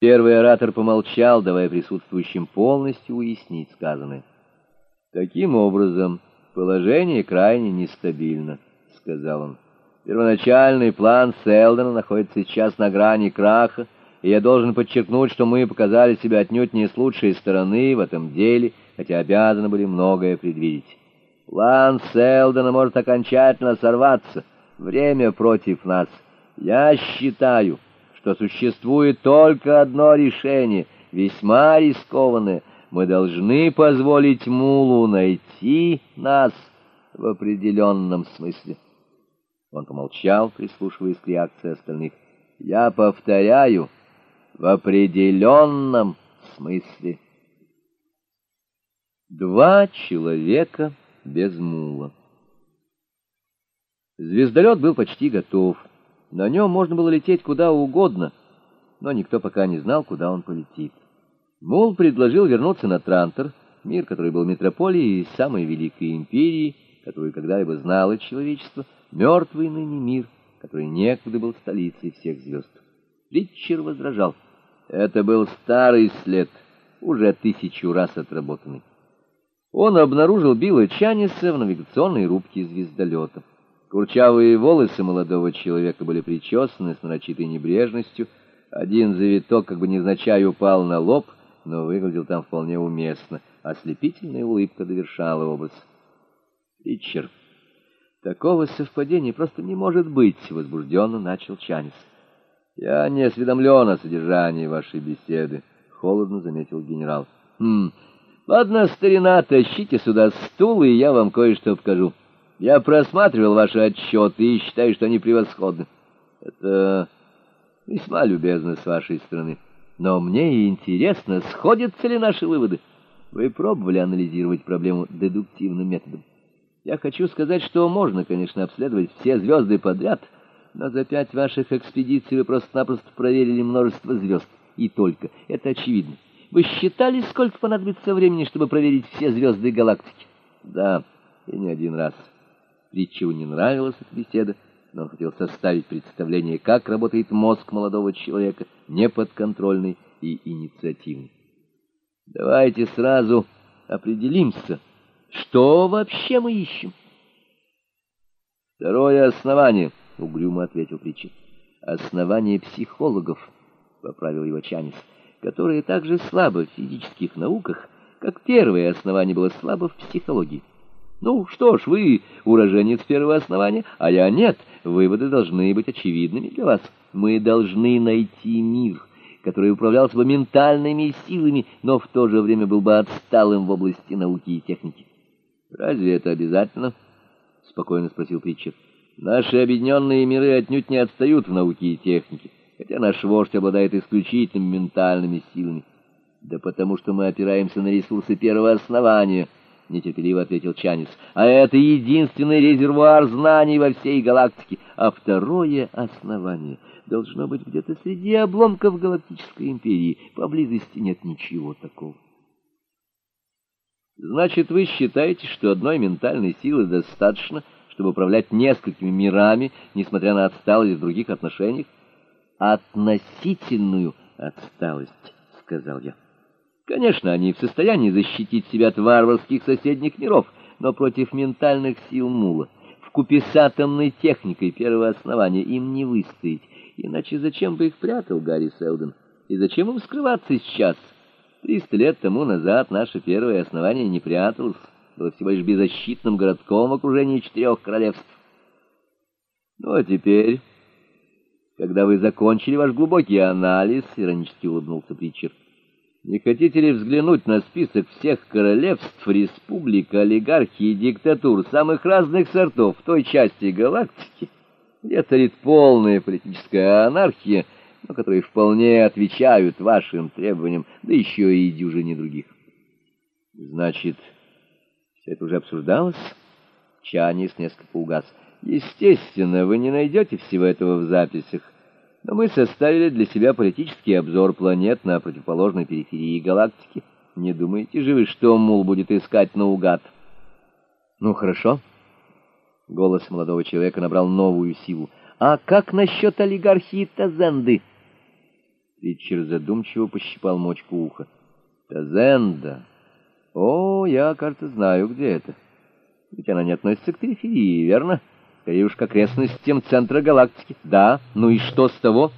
Первый оратор помолчал, давая присутствующим полностью уяснить сказанное. «Таким образом, положение крайне нестабильно», — сказал он. «Первоначальный план Селдона находится сейчас на грани краха, и я должен подчеркнуть, что мы показали себя отнюдь не с лучшей стороны в этом деле, хотя обязаны были многое предвидеть. План Селдона может окончательно сорваться. Время против нас. Я считаю...» что существует только одно решение, весьма рискованное. Мы должны позволить Мулу найти нас в определенном смысле. Он помолчал, прислушиваясь к реакции остальных. Я повторяю, в определенном смысле. Два человека без мула. Звездолет был почти готов. На нем можно было лететь куда угодно, но никто пока не знал, куда он полетит. Мул предложил вернуться на Трантор, мир, который был метрополией самой великой империи, которую когда-либо знало человечество, мертвый ныне мир, который некогда был столицей всех звезд. Ричер возражал. Это был старый след, уже тысячу раз отработанный. Он обнаружил Билла Чаниса в навигационной рубке звездолета. Курчавые волосы молодого человека были причесаны с нарочитой небрежностью. Один завиток как бы невзначай упал на лоб, но выглядел там вполне уместно. Ослепительная улыбка довершала образ. «Ричард, такого совпадения просто не может быть», — возбужденно начал Чанис. «Я не осведомлен о содержании вашей беседы», — холодно заметил генерал. «Хм, ладно, старина, тащите сюда стул, и я вам кое-что покажу». Я просматривал ваши отчеты и считаю, что они превосходны. Это весьма любезно с вашей стороны. Но мне интересно, сходятся ли наши выводы. Вы пробовали анализировать проблему дедуктивным методом? Я хочу сказать, что можно, конечно, обследовать все звезды подряд, но за пять ваших экспедиций вы просто-напросто проверили множество звезд. И только. Это очевидно. Вы считали, сколько понадобится времени, чтобы проверить все звезды галактики? Да, и не один раз. Ричеву не нравилась эта беседа, но он хотел составить представление, как работает мозг молодого человека, неподконтрольный и инициативный. Давайте сразу определимся, что вообще мы ищем. Второе основание, — угрюмо ответил Ричи. Основание психологов, — поправил его Чанис, — которые так же слабы в физических науках, как первое основание было слабо в психологии. Ну, что ж, вы уроженец первого основания, а я нет. Выводы должны быть очевидными для вас. Мы должны найти мир, который управлялся бы ментальными силами, но в то же время был бы отсталым в области науки и техники. Разве это обязательно? Спокойно спросил Притчер. Наши объединенные миры отнюдь не отстают в науке и технике, хотя наш вождь обладает исключительными ментальными силами. Да потому что мы опираемся на ресурсы первого основания — нетерпеливо ответил Чанис. А это единственный резервуар знаний во всей галактике. А второе основание должно быть где-то среди обломков галактической империи. Поблизости нет ничего такого. Значит, вы считаете, что одной ментальной силы достаточно, чтобы управлять несколькими мирами, несмотря на отсталость в других отношениях? Относительную отсталость, сказал я. Конечно, они в состоянии защитить себя от варварских соседних миров, но против ментальных сил Мула, вкупе с атомной техникой первого основания, им не выстоять. Иначе зачем бы их прятал Гарри Селден? И зачем им скрываться сейчас? Триста лет тому назад наше первое основание не пряталось, было всего лишь беззащитным городком в окружении четырех королевств. Ну, а теперь, когда вы закончили ваш глубокий анализ, иронически улыбнулся Притчер, не хотите ли взглянуть на список всех королевств, республик, олигархий и диктатур самых разных сортов в той части галактики, где царит полная политическая анархия, но которые вполне отвечают вашим требованиям, да еще и дюжине других? Значит, все это уже обсуждалось? Чанис несколько угас. Естественно, вы не найдете всего этого в записях, но мы составили для себя политический обзор планет на противоположной периферии галактики. Не думаете же вы, что Мул будет искать наугад? Ну, хорошо. Голос молодого человека набрал новую силу. А как насчет олигархии Тазенды? Ричард задумчиво пощипал мочку уха. Тазенда. О, я, кажется, знаю, где это. Ведь она не относится к периферии, верно? Скорее уж к окрестностям центра галактики. Да, ну и что с того?